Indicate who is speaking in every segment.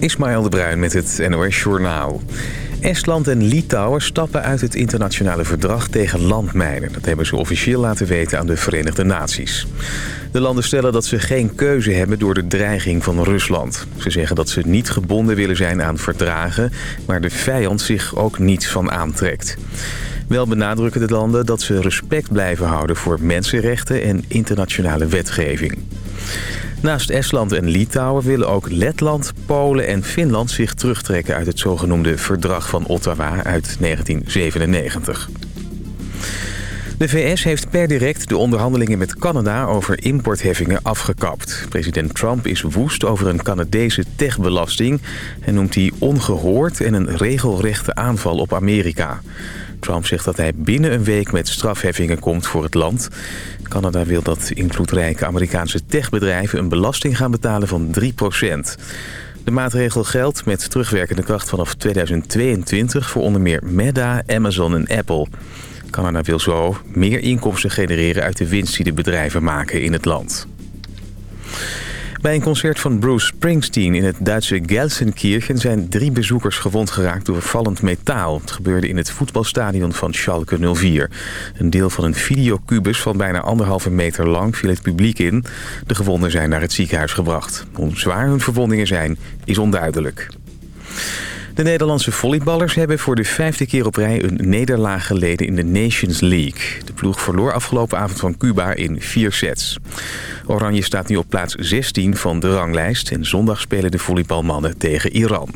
Speaker 1: Ismaël de Bruin met het NOS Journaal. Estland en Litouwen stappen uit het internationale verdrag tegen landmijnen. Dat hebben ze officieel laten weten aan de Verenigde Naties. De landen stellen dat ze geen keuze hebben door de dreiging van Rusland. Ze zeggen dat ze niet gebonden willen zijn aan verdragen... waar de vijand zich ook niets van aantrekt. Wel benadrukken de landen dat ze respect blijven houden voor mensenrechten en internationale wetgeving. Naast Estland en Litouwen willen ook Letland, Polen en Finland zich terugtrekken uit het zogenoemde Verdrag van Ottawa uit 1997. De VS heeft per direct de onderhandelingen met Canada over importheffingen afgekapt. President Trump is woest over een Canadese techbelasting... en noemt die ongehoord en een regelrechte aanval op Amerika. Trump zegt dat hij binnen een week met strafheffingen komt voor het land. Canada wil dat invloedrijke Amerikaanse techbedrijven een belasting gaan betalen van 3% De maatregel geldt met terugwerkende kracht vanaf 2022 voor onder meer Meta, Amazon en Apple. Canada wil zo meer inkomsten genereren uit de winst die de bedrijven maken in het land. Bij een concert van Bruce Springsteen in het Duitse Gelsenkirchen... zijn drie bezoekers gewond geraakt door vallend metaal. Het gebeurde in het voetbalstadion van Schalke 04. Een deel van een videocubus van bijna anderhalve meter lang viel het publiek in. De gewonden zijn naar het ziekenhuis gebracht. Hoe zwaar hun verwondingen zijn, is onduidelijk. De Nederlandse volleyballers hebben voor de vijfde keer op rij een nederlaag geleden in de Nations League. De ploeg verloor afgelopen avond van Cuba in vier sets. Oranje staat nu op plaats 16 van de ranglijst en zondag spelen de volleybalmannen tegen Iran.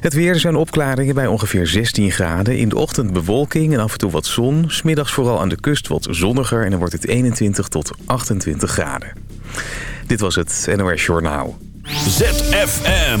Speaker 1: Het weer zijn opklaringen bij ongeveer 16 graden. In de ochtend bewolking en af en toe wat zon. Smiddags vooral aan de kust wat zonniger en dan wordt het 21 tot 28 graden. Dit was het NOS Journaal.
Speaker 2: ZFM.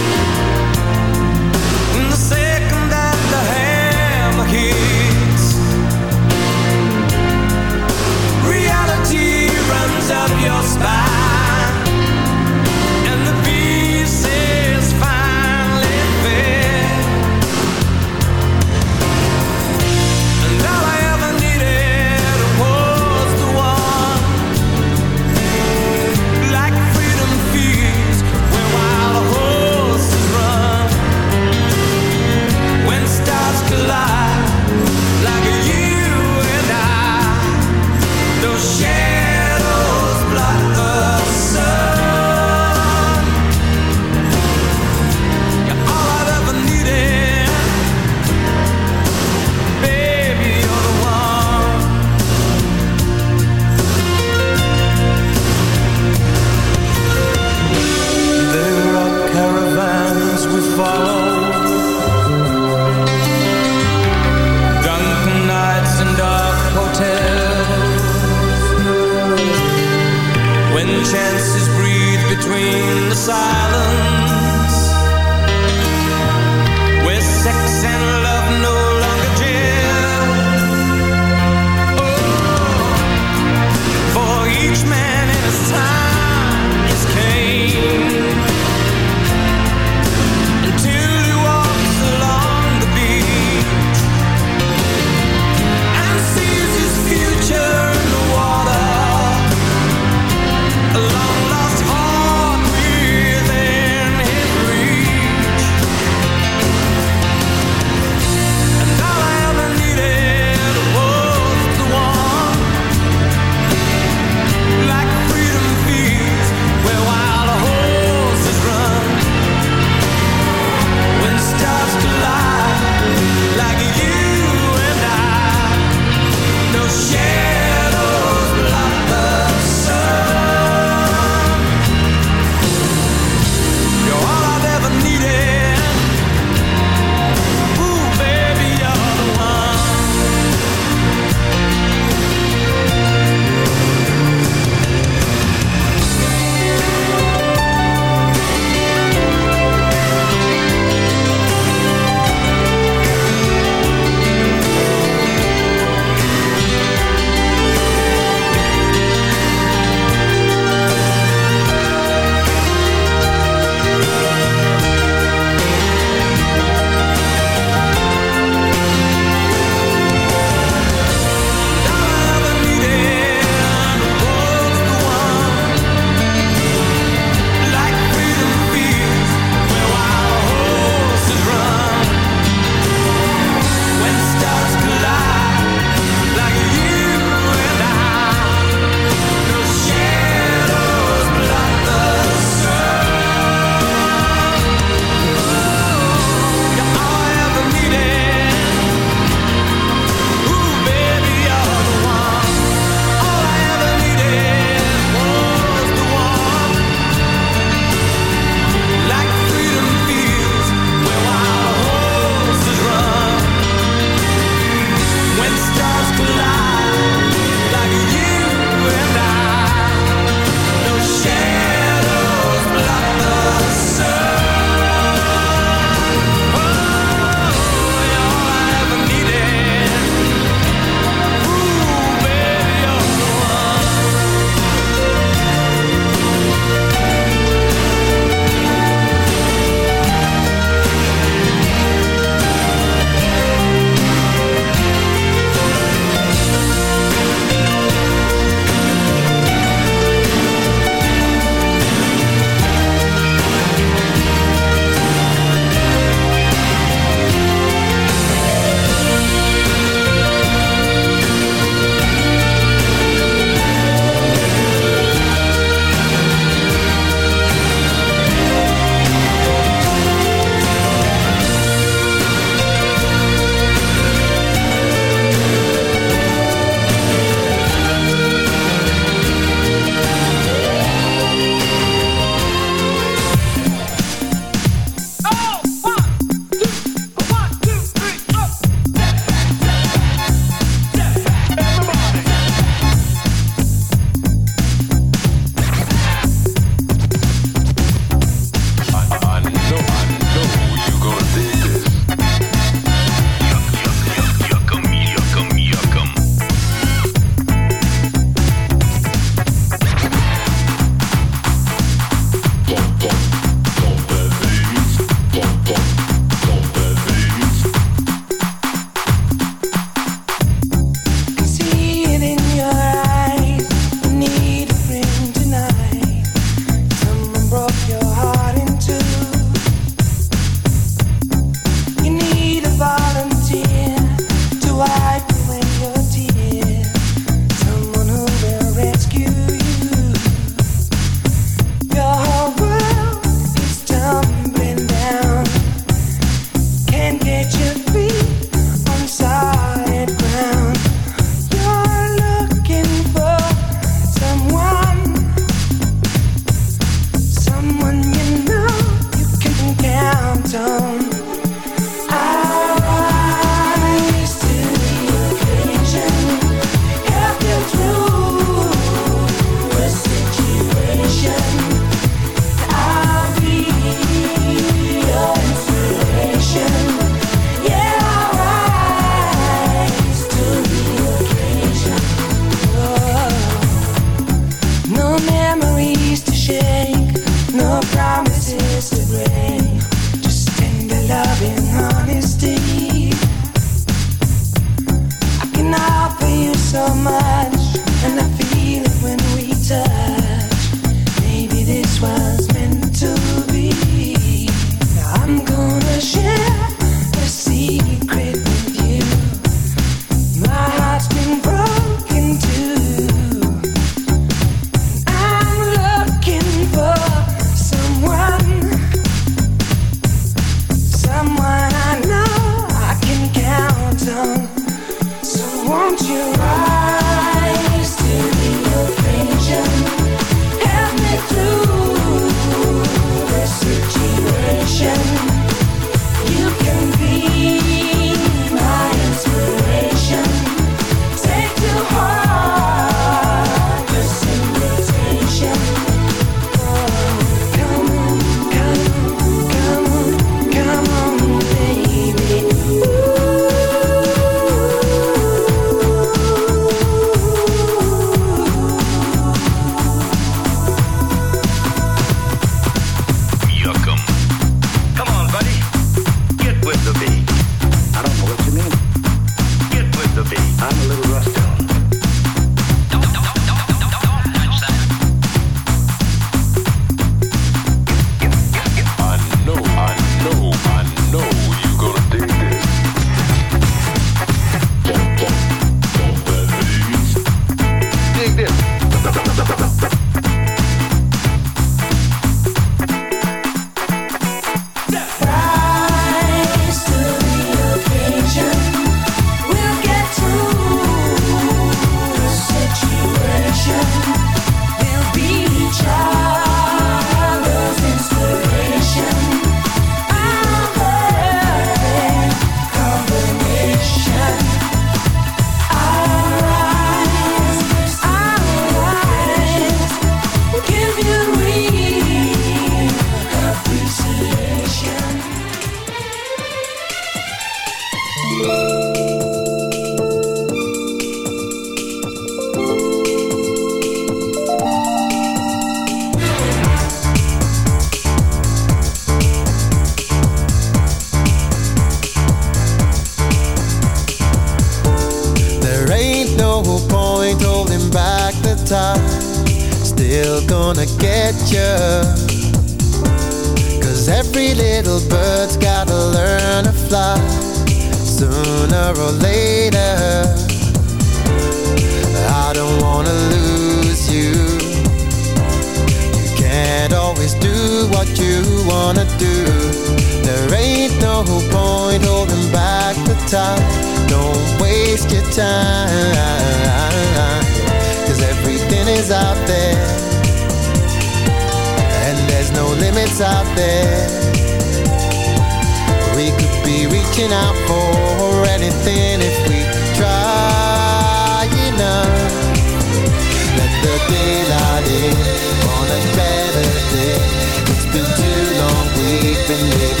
Speaker 3: It's been too long, we've been living.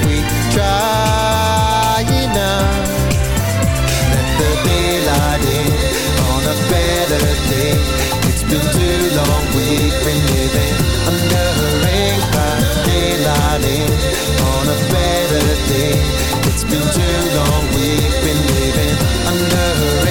Speaker 4: trying now. Let the daylight in on a better day. It's been too long, we've been living under a ring by daylight in on a better day. It's been too long, we've been living under a rain.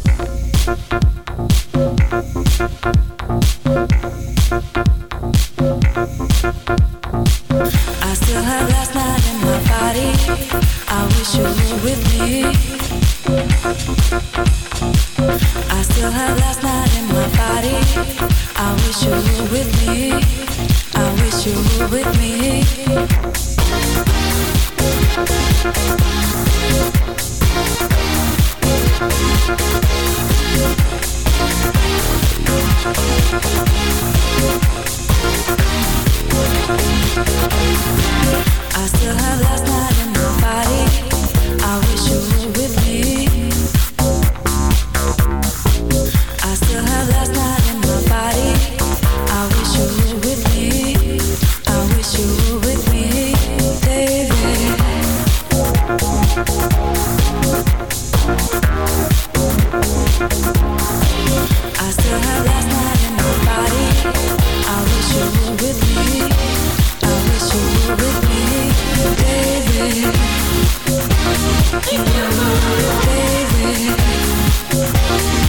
Speaker 5: If you. love baby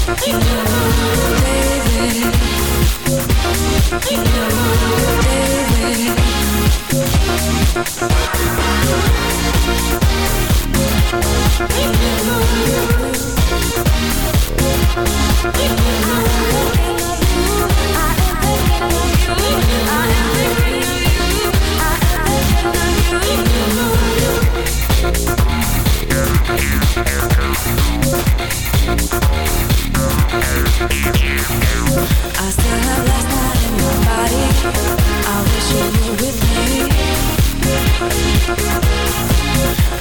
Speaker 5: If you love baby If you love baby If you love baby If I'm thinking of you I'm thinking of you I'm thinking of you I'm thinking of you If you love baby I wish you were with me.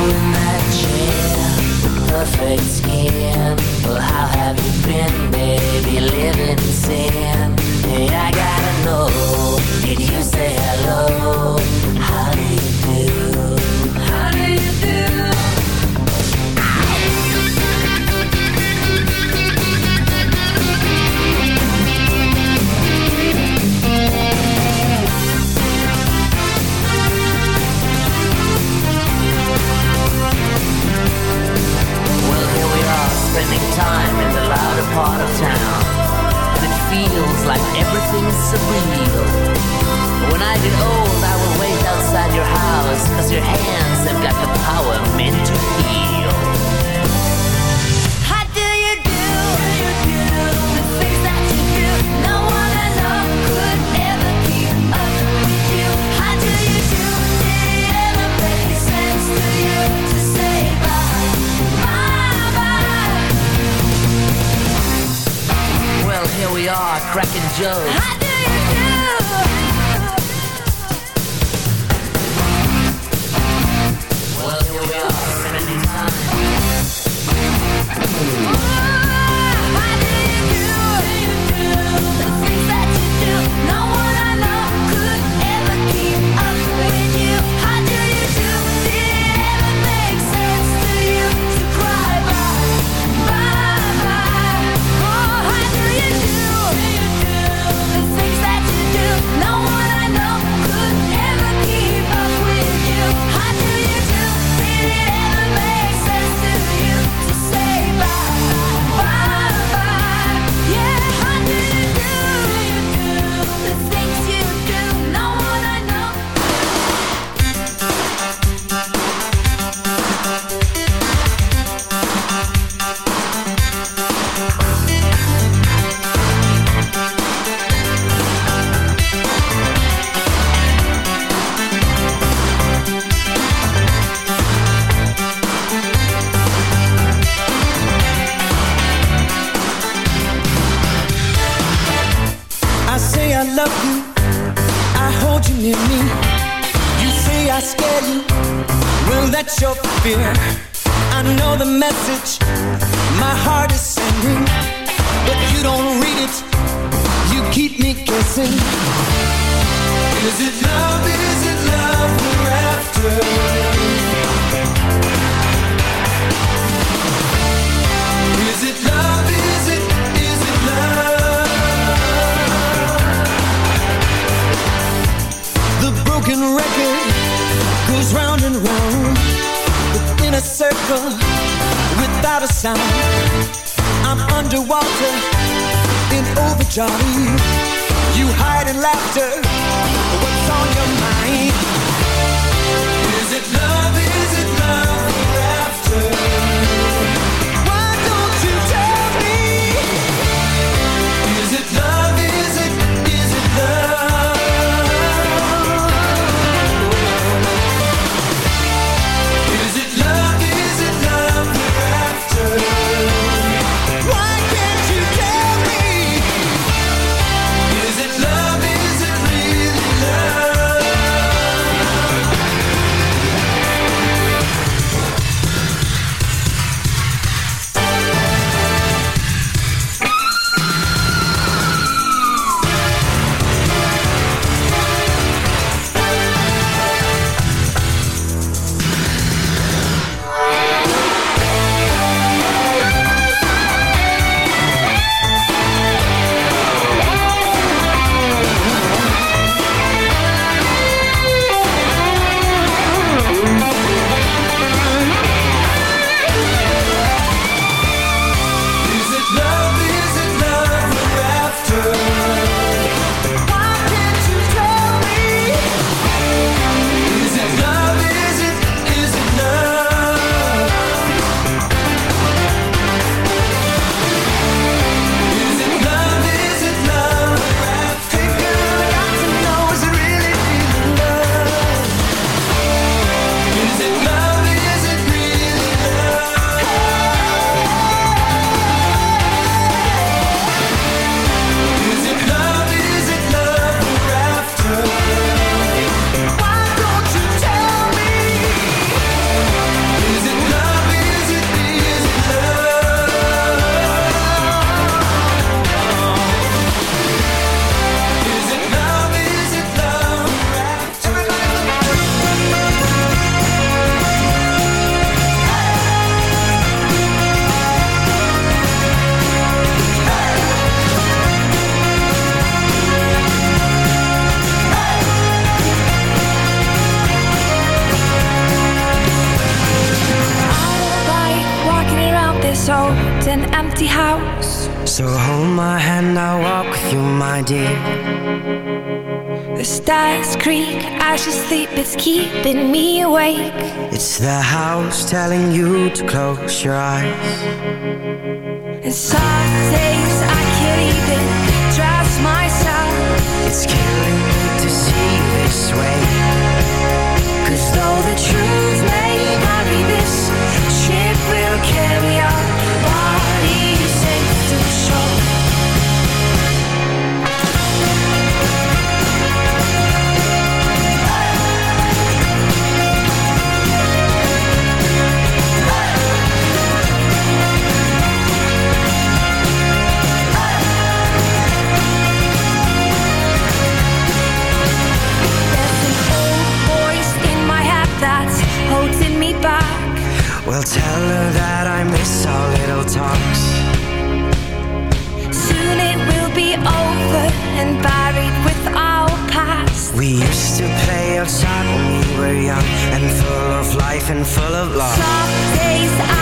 Speaker 6: in that chair, perfect skin. Well, how have you been, baby? Living sin. Hey, I
Speaker 5: gotta know. Did you say
Speaker 6: hello?
Speaker 5: How do you do?
Speaker 6: spending time
Speaker 5: in the louder part of town. And it feels like everything's surreal. When I get old, I
Speaker 3: will wait outside your house, cause your it You keep me guessing. Is it love, is it love we're after? Is it love, is it, is it love? The broken record goes round and round. Within a circle without a sound. I'm underwater ain't over, Johnny. You hide in laughter. What's on your mind?
Speaker 5: keeping me awake.
Speaker 7: It's the house telling you.
Speaker 5: and
Speaker 7: full of love.
Speaker 5: Soft days,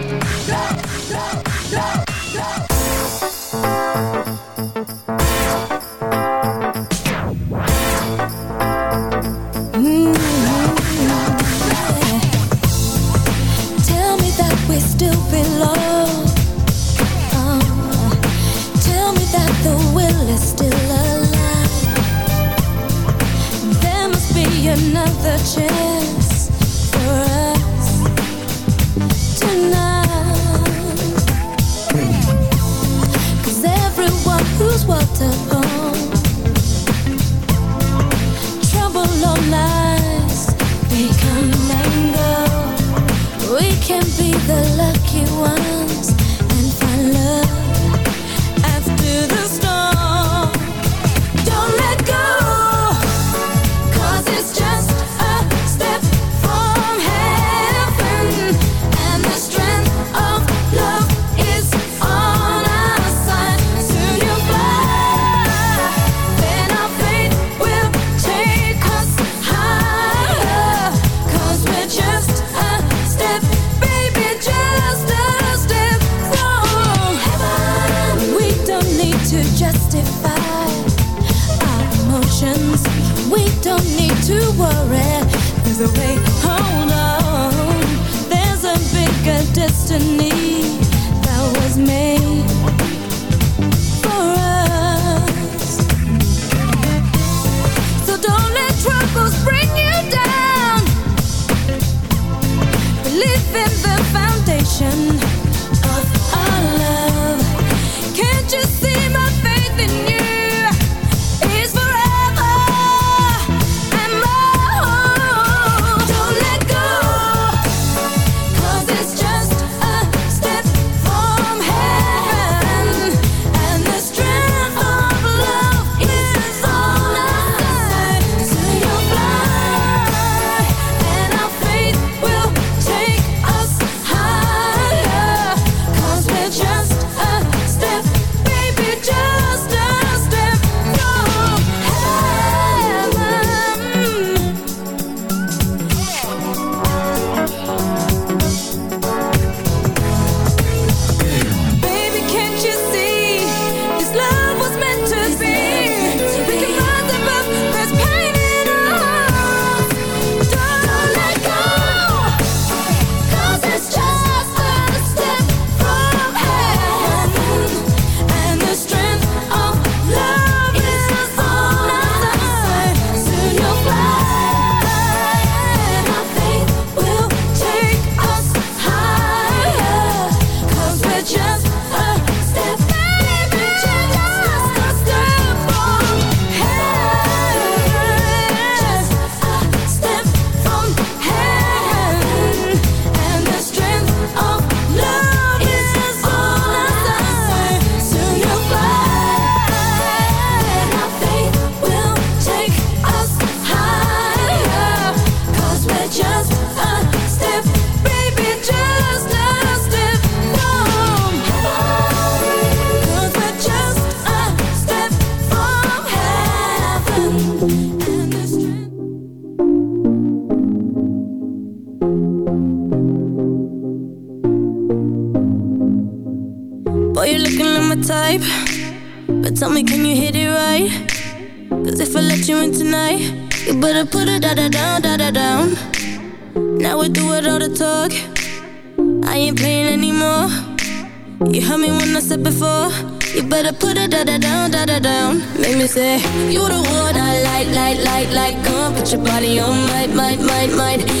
Speaker 5: me
Speaker 8: say You the one I like, like, like, like Come put your body on mine, mine, mine, mine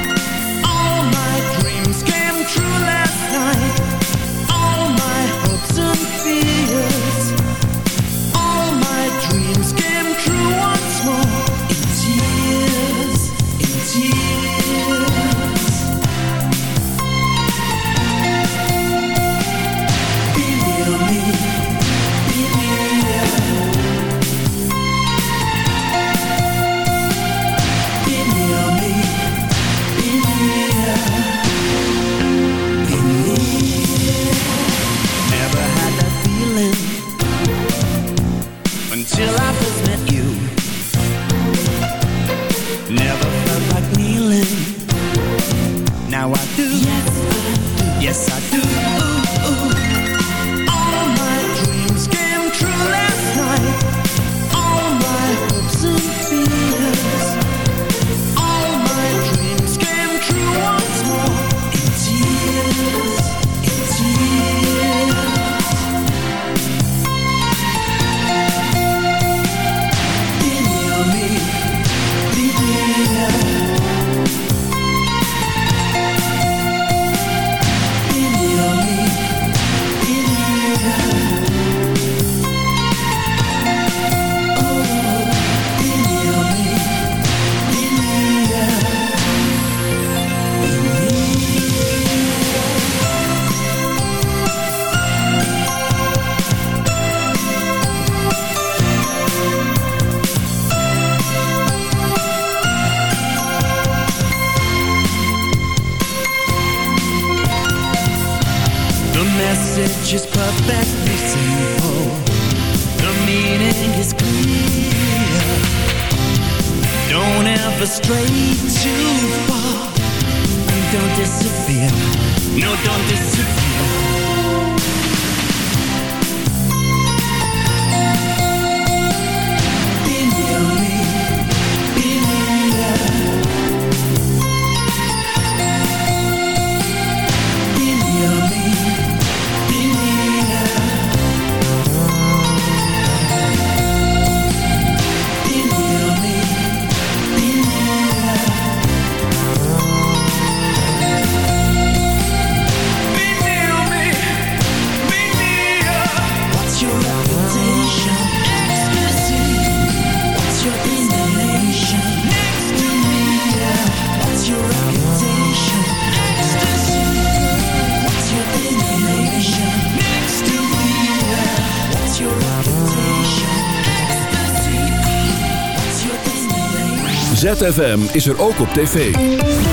Speaker 2: ZFM is er ook op tv.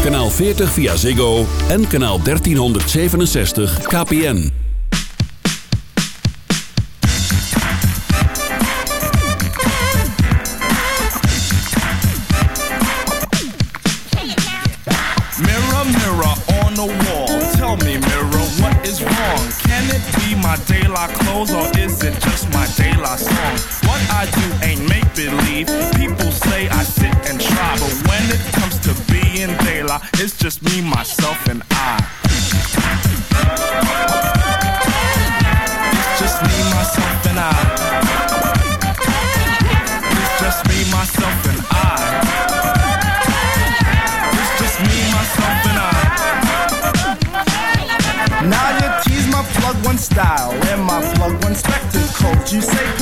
Speaker 2: Kanaal 40 via Ziggo en kanaal 1367 KPN.
Speaker 9: Mirror, mirror on the wall. Tell me, mirror, what is wrong? Can it be my daylight clothes or is it just my daylight song? What I do ain't make believe. People just me, myself, and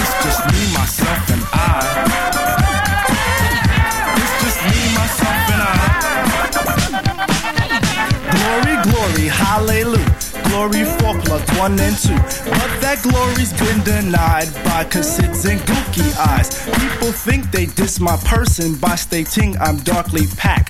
Speaker 9: It's just me, myself, and I. It's just me, myself, and I. Glory, glory, hallelujah.
Speaker 10: glory for plugs one and two. But that glory's been denied by cassids and gookie eyes. People think they diss my person by stating I'm darkly packed.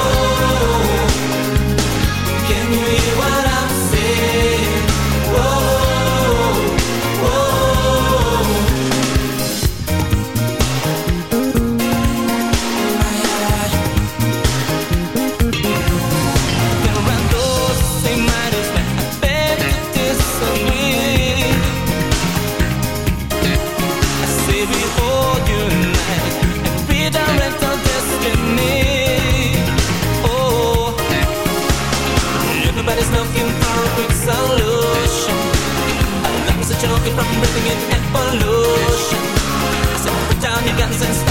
Speaker 11: from breathing in evolution. So put down your guns and stop